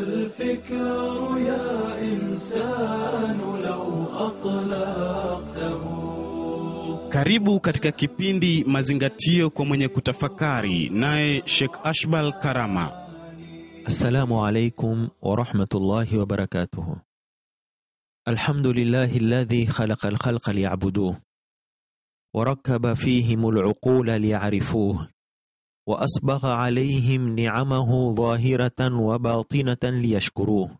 الفكر يا إنسان لو أطلقته Karibu katika kipindi Mazingatio kwa mwenye kutafakari, naye Sheikh Ashbal Karama. السلام عليكم ورحمة الله وبركاته. الحمد لله الذي خلق الخلق ليعبدوه، وركب فيهم العقول ليعرفوه، وأسبغ عليهم نعمه ظاهرة وباطنة ليشكروه.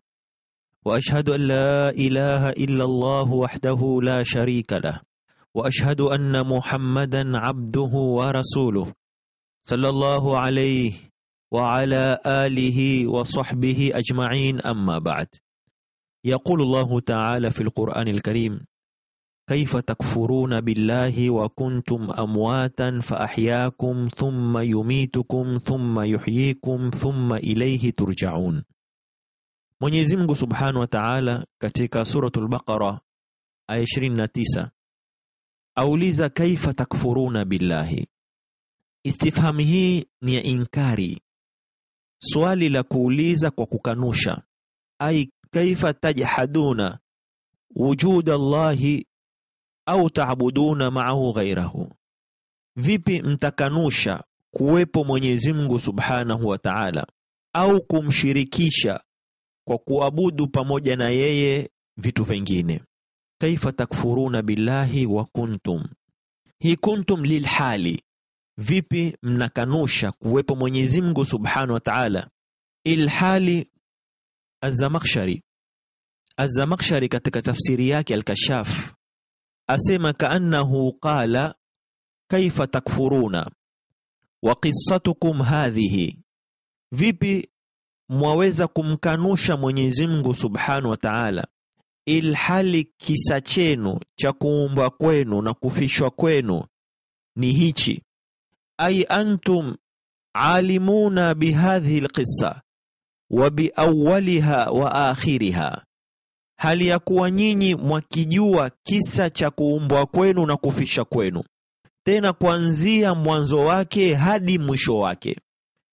وأشهد أن لا إله إلا الله وحده لا شريك له، وأشهد أن محمدا عبده ورسوله. صلى الله عليه وعلى آله وصحبه أجمعين أما بعد. يقول الله تعالى في القرآن الكريم kaifa takfuruna billahi wa kuntum amwatan faahyakum thumma yumitukum thumma yuhyikum thumma ilayhi turjaun. Mwenyezi Mungu Subhanahu wa Ta'ala katika suratul Baqara aya 29 auliza kaifa takfuruna billahi. istifhami hii ni ya inkari, swali la kuuliza kwa kukanusha. Ai kaifa tajhaduna wujud Allahi au taabuduna maahu ghairahu, vipi mtakanusha kuwepo Mwenyezi Mungu Subhanahu wa Ta'ala au kumshirikisha kwa kuabudu pamoja na yeye vitu vingine. Kaifa takfuruna billahi wa kuntum, hi kuntum lilhali. Vipi mnakanusha kuwepo Mwenyezi Mungu Subhanahu wa Ta'ala, ilhali Az-Zamakhshari? Az-Zamakhshari katika tafsiri yake Al-Kashaf asema kaannahu qala kaifa takfuruna? Wa qissatukum hadhihi, vipi mwaweza kumkanusha Mwenyezi Mungu Subhanahu wa Ta'ala ilhali kisa chenu cha kuumbwa kwenu na kufishwa kwenu ni hichi? Ay antum alimuna bihadhihi alqissa wa biawwaliha wa akhiriha, hali ya kuwa nyinyi mwakijua kisa cha kuumbwa kwenu na kufisha kwenu, tena kuanzia mwanzo wake hadi mwisho wake.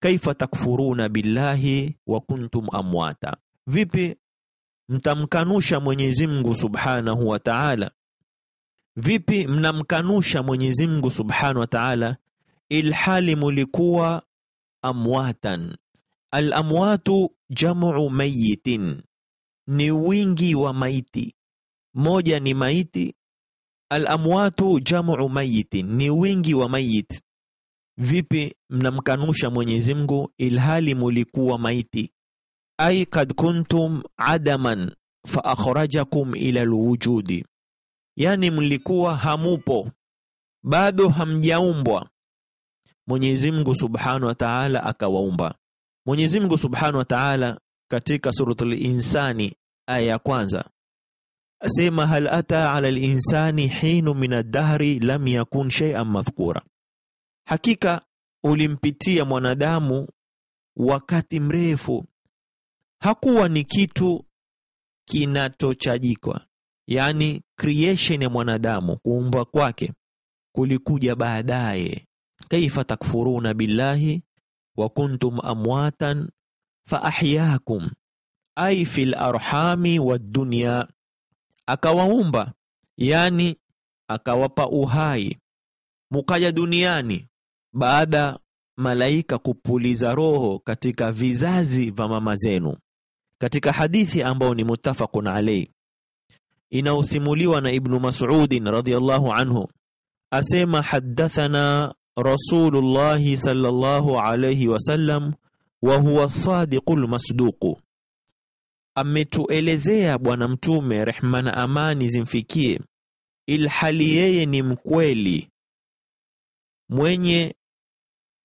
Kaifa takfuruna billahi wa kuntum amwata, vipi mtamkanusha Mwenyezi Mungu Subhanahu wa Ta'ala? Vipi mnamkanusha Mwenyezi Mungu Subhanahu wa Ta'ala ilhali mulikuwa amwatan. Al amwatu jamu mayitin, ni wingi wa maiti. Moja ni maiti. Alamwatu jamu mayitin, ni wingi wa mayit. Vipi mnamkanusha Mwenyezi Mungu ilhali mulikuwa maiti? Ai kad kuntum adaman fa akhrajakum ila alwujudi, yani mlikuwa hamupo bado hamjaumbwa Mwenyezi Mungu Subhanahu wa Ta'ala akawaumba. Mwenyezi Mungu Subhanahu wa Ta'ala katika suratul Insani aya ya kwanza. Asema hal ata ala linsani hinu min ad-dahri lam yakun shay'an madhkura, hakika ulimpitia mwanadamu wakati mrefu. Hakuwa ni kitu kinatochajikwa. Yani creation ya mwanadamu kuumbwa kwake kulikuja baadaye. Kaifa takfuruna billahi wa kuntum amwatan fa ahyakum ay fil arhami dunya, akawaumba yani akawapa uhai. Mukaja duniani baada malaika kupuliza roho katika vizazi vya mama zenu, katika hadithi ambayo ni muttafaqun alayhi inaosimuliwa na Ibnu Mas'udin radhiyallahu anhu. Asema haddathana Rasulullahi sallallahu alayhi wasallam wa huwa sadiqul masduqu, ametuelezea Bwana Mtume rehma na amani zimfikie, ilhali yeye ni mkweli mwenye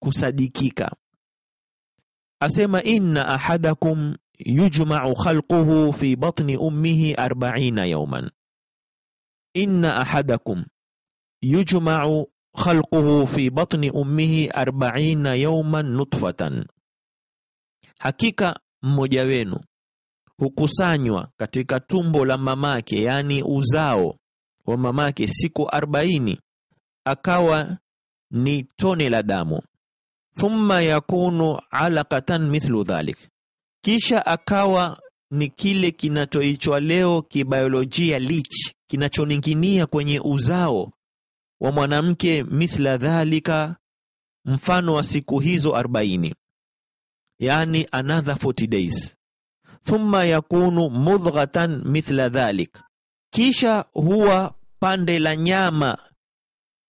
kusadikika. Asema inna ahadakum yujma'u khalquhu fi batni ummihi arba'ina yawman, inna ahadakum yujma'u khalquhu fi batni ummihi arba'ina yawman nutfatan, hakika mmoja wenu hukusanywa katika tumbo la mamake, yani uzao wa mamake siku arbaini, akawa ni tone la damu. Thumma yakunu alaqatan mithlu dhalik, kisha akawa ni kile kinachoitwa leo kibiolojia lich kinachoning'inia kwenye uzao wa mwanamke mithla dhalika mfano wa siku hizo 40 yani another 40 days thumma yakunu mudghatan mithla dhalik. Kisha huwa pande la nyama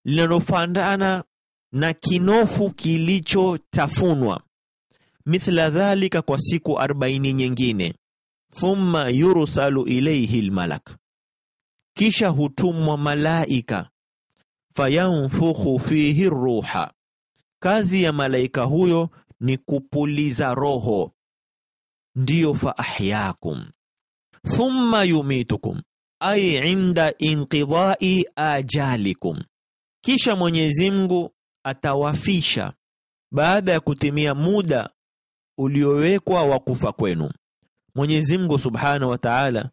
linalofanana na kinofu kilichotafunwa. Mithla dhalika kwa siku 40 nyingine. Thumma yursalu ilayhi lmalak, kisha hutumwa malaika. Fayanfukhu fihi ruha. Kazi ya malaika huyo ni kupuliza roho ndiyo fa ahyakum. Thumma yumitukum ay inda inqidai ajalikum. Kisha Mwenyezi Mungu atawafisha baada ya kutimia muda uliowekwa wa kufa kwenu. Mwenyezi Mungu Subhanahu wa Ta'ala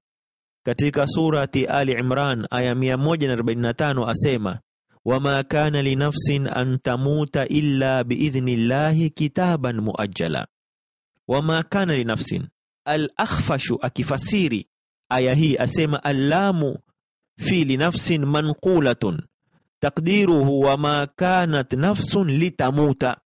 katika surati Ali Imran aya 145 asema wama kana linafsin an tamuta illa biidhni llahi kitaban muajjala wama kana linafsin al-akhfashu akifasiri aya hii asema allamu fi linafsin manqulatun takdiruhu wama kanat nafsun litamuta.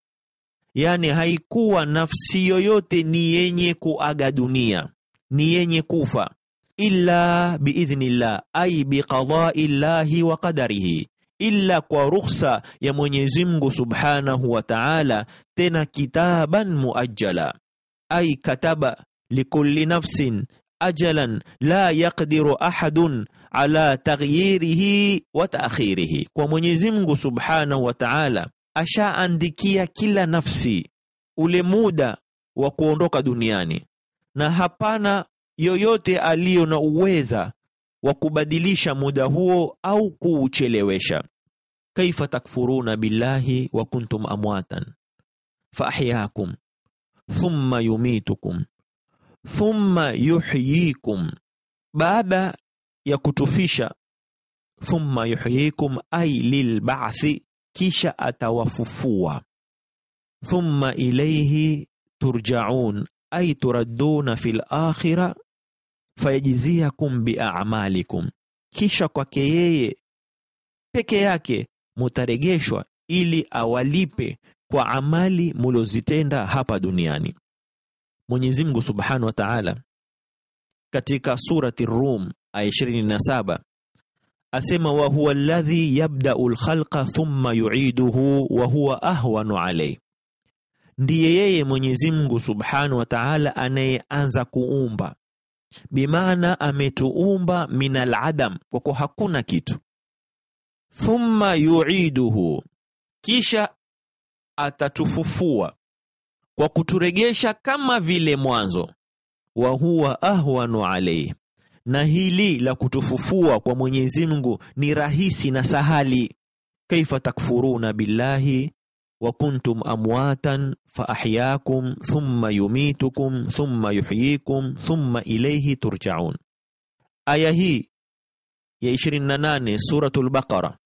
Yani haikuwa nafsi yoyote ni yenye kuaga dunia ni yenye kufa illa biidhnillah ay biqadai llahi wa qadarihi illa kwa rukhsa ya Mwenyezi Mungu Subhanahu wa Ta'ala tena kitaban muajjala ay kataba likulli nafsin ajalan la yaqdiru ahadun ala taghyirihi wa ta'khirihi kwa Mwenyezi Mungu Subhanahu wa Ta'ala ashaandikia kila nafsi ule muda wa kuondoka duniani. Na hapana yoyote aliyo na uweza wa kubadilisha muda huo au kuuchelewesha. Kaifa takfuruna billahi wa kuntum amwatan fa ahyakum thumma yumitukum thumma yuhyikum. Baada ya kutufisha thumma yuhyikum ay lilba'thi kisha atawafufua. Thumma ilayhi turja'un ay turadduna fil akhirah fayajziakum bi'amalikum kisha kwake yeye peke yake mutaregeshwa ili awalipe kwa amali mulozitenda hapa duniani. Mwenyezi Mungu Subhanahu wa Ta'ala katika surati Rum aya 27 asema wa huwa alladhi yabda'u al-khalqa thumma yu'iduhu wa huwa ahwanu alayhi ndiye yeye Mwenyezi Mungu Subhanahu wa Ta'ala anayeanza kuumba. Bimaana ametuumba minal adam kwa kuwa hakuna kitu. Thumma yu'iduhu. Kisha atatufufua kwa kuturegesha kama vile mwanzo wa huwa ahwanu alayhi. Na hili la kutufufua kwa Mwenyezi Mungu ni rahisi na sahali. Kaifa takfuruna billahi wa kuntum amwatan fa ahyakum thumma yumitukum thumma yuhyikum thumma ilayhi turja'un. Aya hii ya 28 suratul baqara.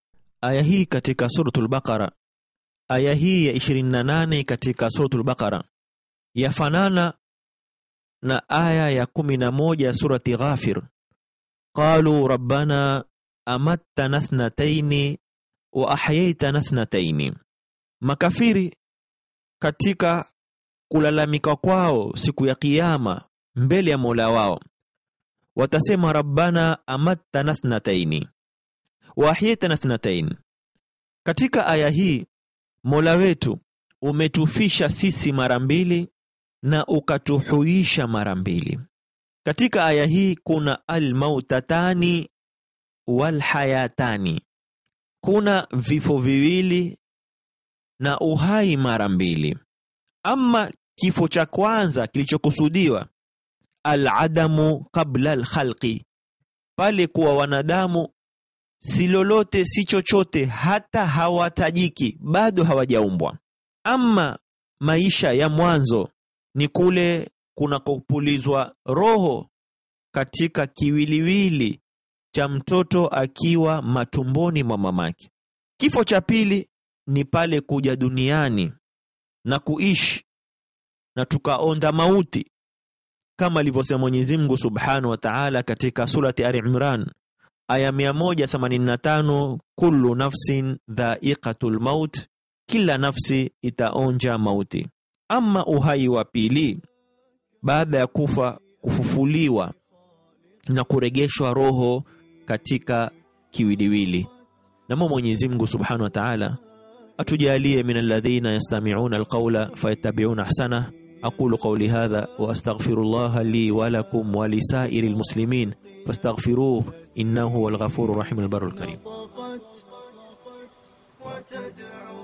Aya hii katika suratul baqara aya hii ya 28 katika suratul baqara yafanana na aya ya 11 ya surati ghafir. Qalu rabbana amattana thnataini wa ahyaitana thnataini. Makafiri katika kulalamika kwao siku ya kiyama mbele ya Mola wao watasema rabbana amattana thnataini wa ahyaitana thnataini. Katika aya hii Mola wetu umetufisha sisi mara mbili na ukatuhuisha mara mbili. Katika aya hii kuna almautatani walhayatani. Kuna vifo viwili na uhai mara mbili. Ama kifo cha kwanza kilichokusudiwa aladamu qabla alkhalqi pale kuwa wanadamu si lolote si chochote hata hawatajiki bado hawajaumbwa. Ama maisha ya mwanzo ni kule kunakopulizwa roho katika kiwiliwili cha mtoto akiwa matumboni mwa mamake. Kifo cha pili ni pale kuja duniani na kuishi na tukaonda mauti kama alivyosema Mwenyezi Mungu Subhanahu wa Ta'ala katika surati Ali Imran aya 185, kullu nafsin dha'iqatul maut, kila nafsi itaonja mauti. Ama uhai wa pili baada ya kufa, kufufuliwa na kuregeshwa roho katika kiwiliwili. Namo Mwenyezi Mungu Subhanahu wa Ta'ala atujalie min alladhina yastami'una alqawla fayattabi'una ahsana أقول قولي هذا وأستغفر الله لي ولكم ولسائر المسلمين. فاستغفروه إنه هو الغفور الرحيم البر الكريم. وتدعو